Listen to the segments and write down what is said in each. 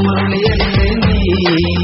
കമളിയല്ലേ നീ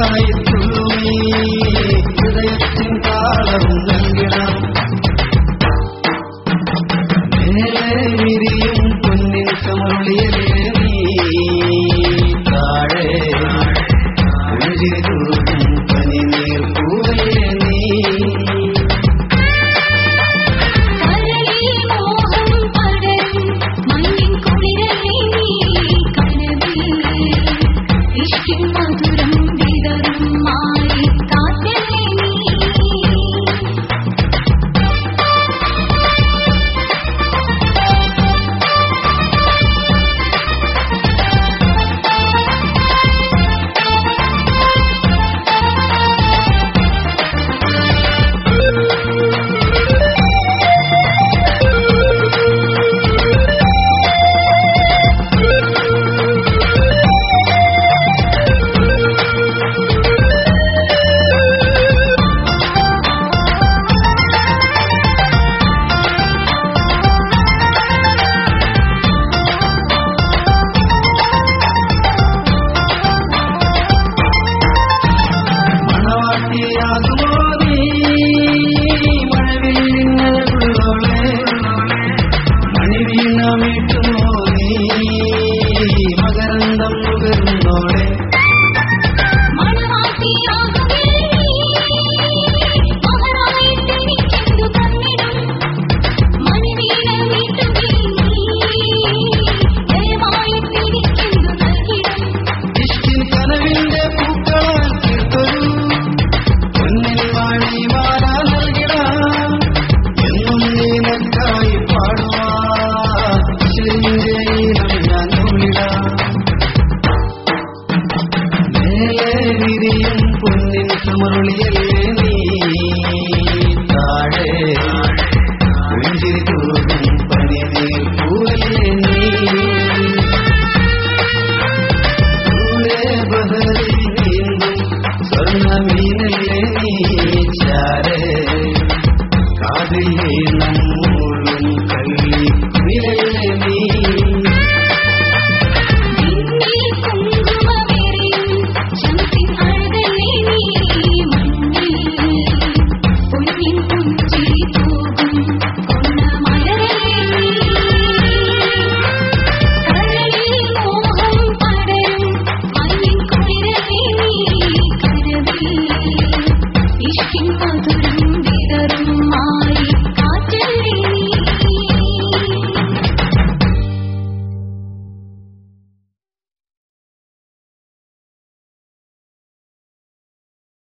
I மருளியல்